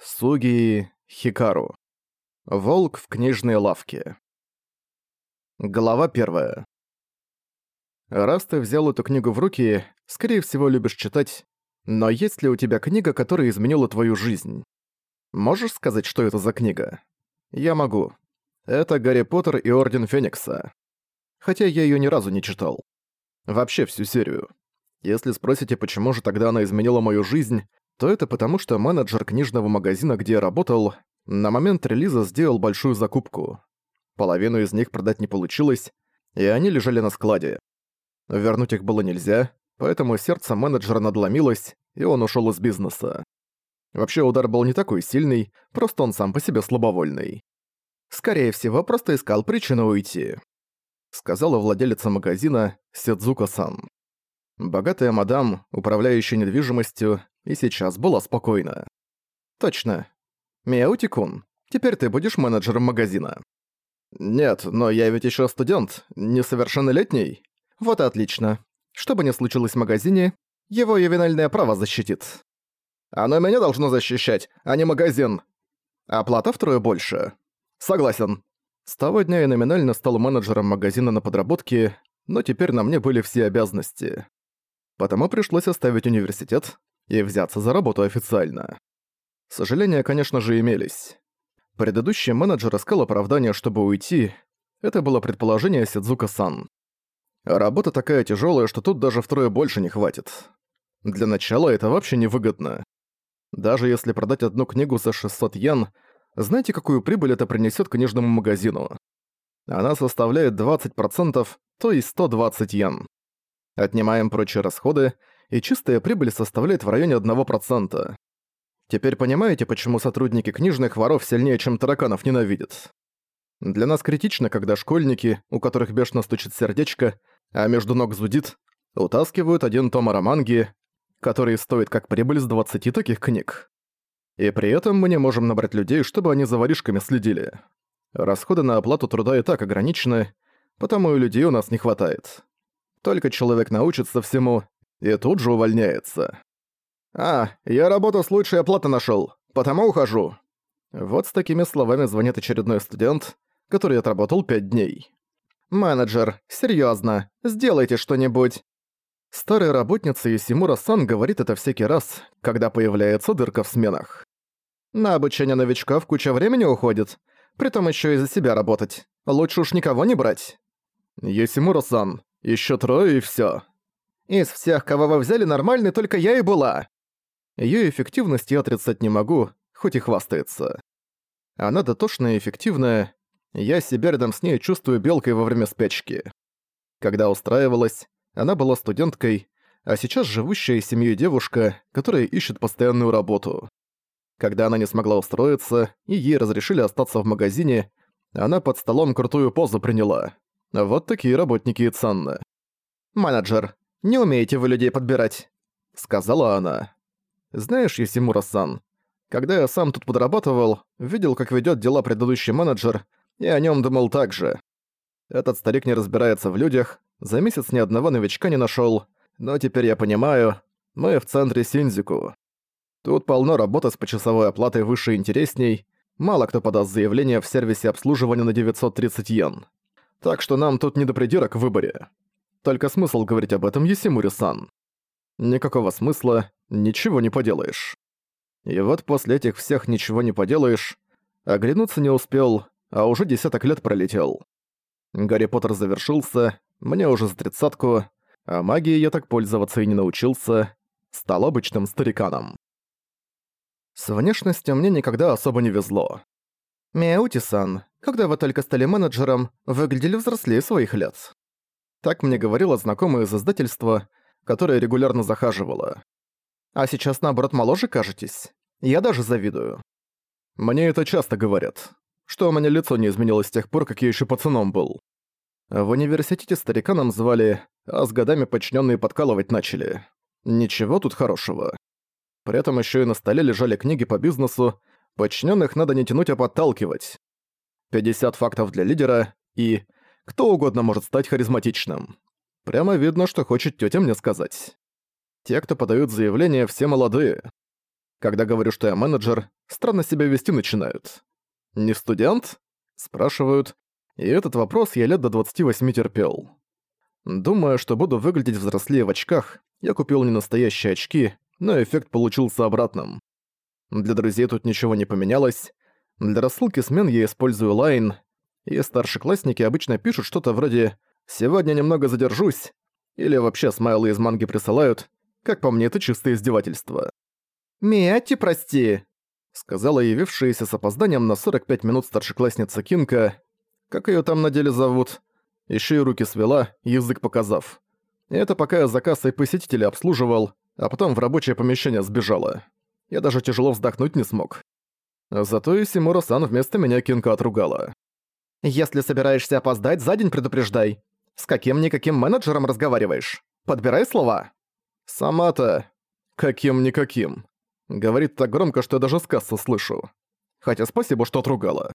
Суги Хикару. Волк в книжной лавке. Глава первая. Раз ты взял эту книгу в руки, скорее всего, любишь читать, но есть ли у тебя книга, которая изменила твою жизнь? Можешь сказать, что это за книга? Я могу. Это «Гарри Поттер и Орден Феникса». Хотя я её ни разу не читал. Вообще всю серию. Если спросите, почему же тогда она изменила мою жизнь, то это потому, что менеджер книжного магазина, где я работал, на момент релиза сделал большую закупку. Половину из них продать не получилось, и они лежали на складе. Вернуть их было нельзя, поэтому сердце менеджера надломилось, и он ушёл из бизнеса. Вообще удар был не такой сильный, просто он сам по себе слабовольный. «Скорее всего, просто искал причину уйти», — сказала владелица магазина Седзука-сан. Богатая мадам, управляющая недвижимостью, и сейчас была спокойна. «Точно. Миаути-кун, теперь ты будешь менеджером магазина». «Нет, но я ведь еще студент, несовершеннолетний». «Вот и отлично. Что бы ни случилось в магазине, его ювенальное право защитит». «Оно меня должно защищать, а не магазин». «Оплата втрое больше». «Согласен». С того дня я номинально стал менеджером магазина на подработке, но теперь на мне были все обязанности. Потому пришлось оставить университет и взяться за работу официально. Сожаления, конечно же, имелись. Предыдущий менеджер искал оправдание, чтобы уйти. Это было предположение Сидзука-сан. Работа такая тяжелая, что тут даже втрое больше не хватит. Для начала это вообще невыгодно. Даже если продать одну книгу за 600 йен, знаете, какую прибыль это принесет книжному магазину? Она составляет 20%, то есть 120 йен. Отнимаем прочие расходы, и чистая прибыль составляет в районе 1%. Теперь понимаете, почему сотрудники книжных воров сильнее, чем тараканов ненавидят? Для нас критично, когда школьники, у которых бешено стучит сердечко, а между ног зудит, утаскивают один том ароманги, который стоит как прибыль с 20 таких книг. И при этом мы не можем набрать людей, чтобы они за воришками следили. Расходы на оплату труда и так ограничены, потому и людей у нас не хватает. Только человек научится всему, и тут же увольняется. «А, я работу с лучшей оплаты нашёл, потому ухожу». Вот с такими словами звонит очередной студент, который отработал пять дней. «Менеджер, серьёзно, сделайте что-нибудь». Старая работница Исимура-сан говорит это всякий раз, когда появляется дырка в сменах. На обучение новичков куча времени уходит, притом ещё и за себя работать. Лучше уж никого не брать. Есимура-сан, ещё трое и всё. Из всех, кого вы взяли, нормальной только я и была. Её эффективность я отрицать не могу, хоть и хвастается. Она дотошная и эффективная. Я себя рядом с ней чувствую белкой во время спячки. Когда устраивалась, она была студенткой, а сейчас живущая семьей девушка, которая ищет постоянную работу. Когда она не смогла устроиться, и ей разрешили остаться в магазине, она под столом крутую позу приняла. Вот такие работники и ценны. «Менеджер, не умеете вы людей подбирать», — сказала она. «Знаешь, Есимура-сан, когда я сам тут подрабатывал, видел, как ведёт дела предыдущий менеджер, и о нём думал так же. Этот старик не разбирается в людях, за месяц ни одного новичка не нашёл, но теперь я понимаю, мы в центре Синдзику. Тут полно работы с почасовой оплатой выше и интересней, мало кто подаст заявление в сервисе обслуживания на 930 йен. Так что нам тут не до придирок в выборе. Только смысл говорить об этом Есимури-сан. Никакого смысла, ничего не поделаешь. И вот после этих всех ничего не поделаешь, оглянуться не успел, а уже десяток лет пролетел. Гарри Поттер завершился, мне уже за тридцатку, а магией я так пользоваться и не научился, стал обычным стариканом. С внешностью мне никогда особо не везло. Миаути-сан, когда вы только стали менеджером, выглядели взрослее своих лет. Так мне говорила знакомая из издательства, которая регулярно захаживала. А сейчас, наоборот, моложе кажетесь. Я даже завидую. Мне это часто говорят, что у меня лицо не изменилось с тех пор, как я еще пацаном был. В университете старика нам звали, а с годами подчиненные подкалывать начали. Ничего тут хорошего. При этом еще и на столе лежали книги по бизнесу, подчиненных надо не тянуть, а подталкивать. 50 фактов для лидера и кто угодно может стать харизматичным. Прямо видно, что хочет тетя мне сказать. Те, кто подают заявление, все молодые. Когда говорю, что я менеджер, странно себя вести начинают. «Не студент?» – спрашивают, и этот вопрос я лет до 28 терпел. Думая, что буду выглядеть взрослее в очках, я купил не настоящие очки, но эффект получился обратным. Для друзей тут ничего не поменялось. Для рассылки смен я использую Line, и старшеклассники обычно пишут что-то вроде «Сегодня немного задержусь» или вообще смайлы из манги присылают. Как по мне, это чистое издевательство. «Миятти, прости!» — сказала явившаяся с опозданием на 45 минут старшеклассница Кинка. Как её там на деле зовут? Ещё и руки свела, язык показав. это пока я заказ и посетителей обслуживал, а потом в рабочее помещение сбежала. Я даже тяжело вздохнуть не смог. Зато и Симура-сан вместо меня Кинка отругала. «Если собираешься опоздать, за день предупреждай. С каким-никаким менеджером разговариваешь? Подбирай слова». «Сама-то...» «Каким-никаким». Говорит так громко, что я даже с кассы слышу. Хотя спасибо, что отругала.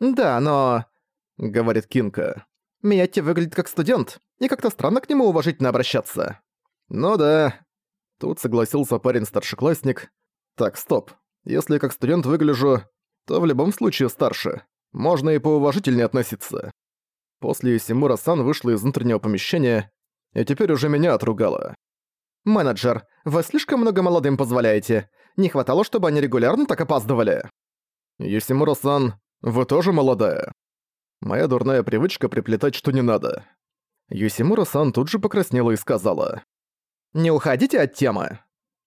«Да, но...» — говорит Кинка. «Миятти выглядит как студент, и как-то странно к нему уважительно обращаться». «Ну да». Тут согласился парень-старшеклассник. «Так, стоп. Если как студент выгляжу, то в любом случае старше. Можно и поуважительнее относиться». После Симура-сан вышла из внутреннего помещения, и теперь уже меня отругала. «Менеджер, вы слишком много молодым позволяете. Не хватало, чтобы они регулярно так опаздывали». «Юсимура-сан, вы тоже молодая?» Моя дурная привычка приплетать, что не надо. Юсимура-сан тут же покраснела и сказала. «Не уходите от темы.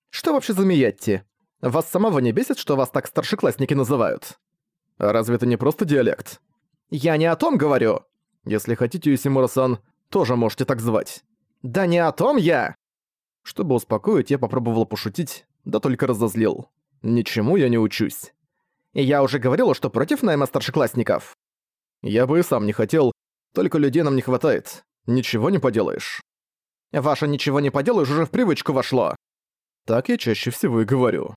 Что вообще за Миятти? Вас самого не бесит, что вас так старшеклассники называют? А разве это не просто диалект? Я не о том говорю. Если хотите, Юсимура-сан, тоже можете так звать. Да не о том я! Чтобы успокоить, я попробовал пошутить, да только разозлил. Ничему я не учусь. И я уже говорила, что против найма старшеклассников. Я бы и сам не хотел, только людей нам не хватает. Ничего не поделаешь. Ваше «ничего не поделаешь» уже в привычку вошло. Так я чаще всего и говорю.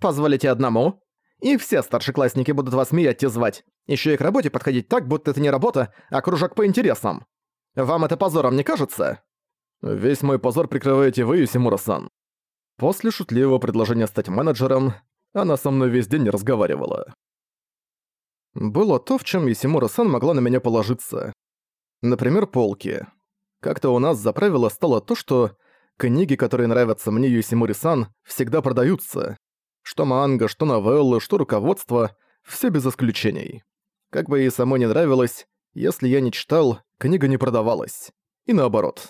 Позволите одному? И все старшеклассники будут вас Миятти звать. Еще и к работе подходить так, будто это не работа, а кружок по интересам. Вам это позором не кажется? Весь мой позор прикрываете вы, Юсимура-сан. После шутливого предложения стать менеджером, она со мной весь день не разговаривала. Было то, в чем Юсимура-сан могла на меня положиться. Например, полки. Как-то у нас за правило стало то, что книги, которые нравятся мне Юсимури-сан, всегда продаются. Что манга, что новеллы, что руководство, все без исключений. Как бы ей самой не нравилось, если я не читал, книга не продавалась. И наоборот.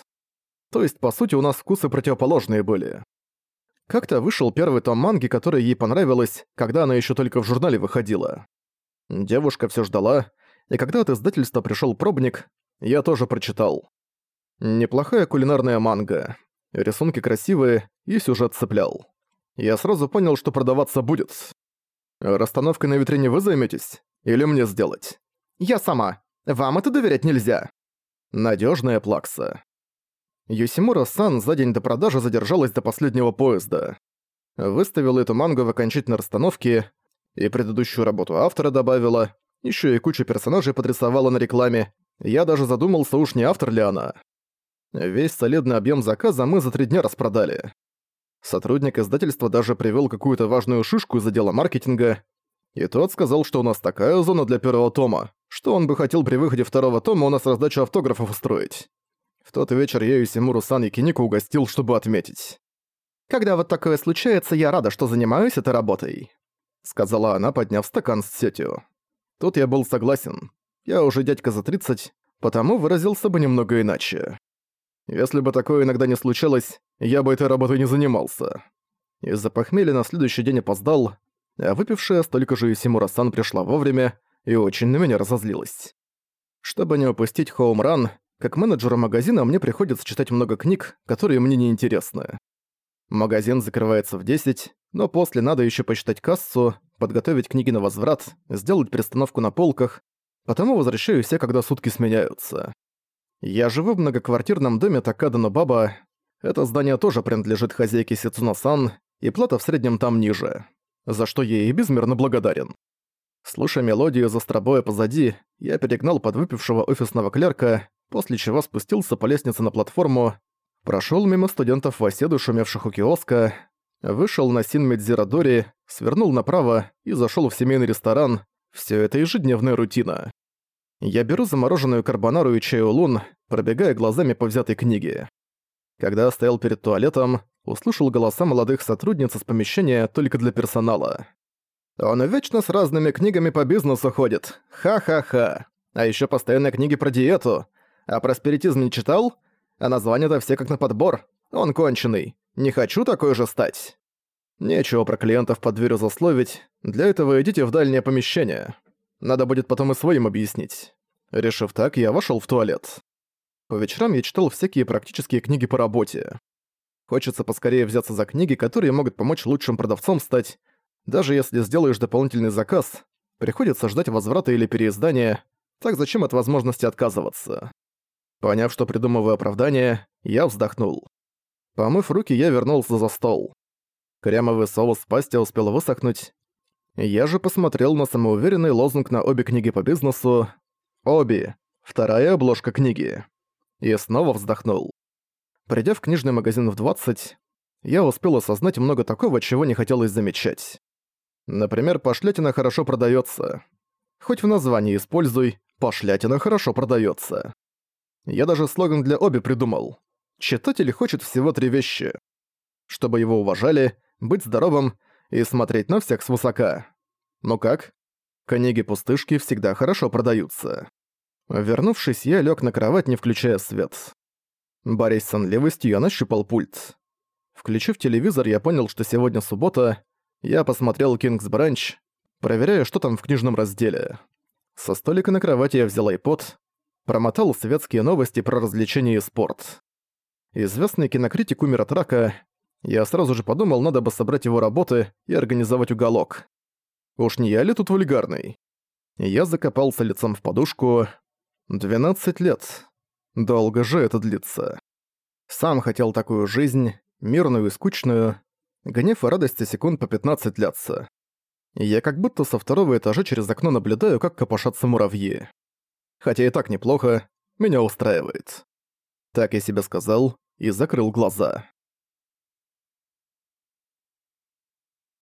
То есть, по сути, у нас вкусы противоположные были. Как-то вышел первый том манги, который ей понравилось, когда она еще только в журнале выходила. Девушка все ждала, и когда от издательства пришел пробник, я тоже прочитал. Неплохая кулинарная манга. Рисунки красивые, и сюжет цеплял. Я сразу понял, что продаваться будет. Расстановкой на витрине вы займетесь? Или мне сделать? Я сама. Вам это доверять нельзя. Надежная плакса. Юсимура-сан за день до продажи задержалась до последнего поезда. Выставила эту мангу в окончательной расстановке, и предыдущую работу автора добавила, еще и кучу персонажей подрисовала на рекламе. Я даже задумался, уж не автор ли она. Весь солидный объем заказа мы за три дня распродали. Сотрудник издательства даже привел какую-то важную шишку из отдела маркетинга, и тот сказал, что у нас такая зона для первого тома, что он бы хотел при выходе второго тома у нас раздачу автографов устроить. В тот вечер я Юсимуру Сан и Кинику угостил, чтобы отметить. «Когда вот такое случается, я рада, что занимаюсь этой работой», сказала она, подняв стакан с сетью. Тут я был согласен. Я уже дядька за 30, потому выразился бы немного иначе. Если бы такое иногда не случалось, я бы этой работой не занимался. Из-за похмелья на следующий день опоздал, а выпившая столько же Исимура-сан пришла вовремя и очень на меня разозлилась. Чтобы не упустить хоумран, как менеджеру магазина мне приходится читать много книг, которые мне не интересны. Магазин закрывается в 10, но после надо еще посчитать кассу, подготовить книги на возврат, сделать перестановку на полках, потому возвращаюсь я, когда сутки сменяются. Я живу в многоквартирном доме Такада Баба. Это здание тоже принадлежит хозяйке Сицуна-сан, и плата в среднем там ниже, за что я ей безмерно благодарен. Слушая мелодию за стробоя позади, я перегнал подвыпившего офисного клерка, после чего спустился по лестнице на платформу, прошёл мимо студентов в оседу, шумевших у киоска. Вышел на Син-Медзирадори, свернул направо и зашел в семейный ресторан. Все это ежедневная рутина. Я беру замороженную карбонару и чай-улун, пробегая глазами по взятой книге. Когда стоял перед туалетом, услышал голоса молодых сотрудниц из помещения только для персонала. Он вечно с разными книгами по бизнесу ходит. Ха-ха-ха. А еще постоянно книги про диету. А про спиритизм не читал? А названия-то все как на подбор. Он конченый. Не хочу такой же стать. Нечего про клиентов под дверью засловить. Для этого идите в дальнее помещение. Надо будет потом и своим объяснить. Решив так, я вошел в туалет. По вечерам я читал всякие практические книги по работе. Хочется поскорее взяться за книги, которые могут помочь лучшим продавцом стать. Даже если сделаешь дополнительный заказ, приходится ждать возврата или переиздания, так зачем от возможности отказываться? Поняв, что придумываю оправдание, я вздохнул. Помыв руки, я вернулся за стол. Кремовый соус в пасте успел высохнуть, я же посмотрел на самоуверенный лозунг на обе книги по бизнесу. Обе. Вторая обложка книги. И снова вздохнул. Придя в книжный магазин в 20, я успел осознать много такого, чего не хотелось замечать. Например, пошлятина хорошо продается. Хоть в названии используй «пошлятина хорошо продается. Я даже слоган для обе придумал. Читатель хочет всего три вещи. Чтобы его уважали, быть здоровым — и смотреть на всех свысока. Ну как? Книги-пустышки всегда хорошо продаются. Вернувшись, я лег на кровать, не включая свет. Борясь с сонливостью, я нащупал пульт. Включив телевизор, я понял, что сегодня суббота. Я посмотрел «Кингс Бранч», проверяя, что там в книжном разделе. Со столика на кровати я взял iPod, промотал светские новости про развлечения и спорт. Известный кинокритик умер от рака, я сразу же подумал, надо бы собрать его работы и организовать уголок. Уж не я ли тут вульгарный? Я закопался лицом в подушку. 12 лет. Долго же это длится. Сам хотел такую жизнь, мирную и скучную. Гнев и радость секунд по 15 длятся. Я как будто со второго этажа через окно наблюдаю, как копошатся муравьи. Хотя и так неплохо, меня устраивает. Так я себе сказал и закрыл глаза.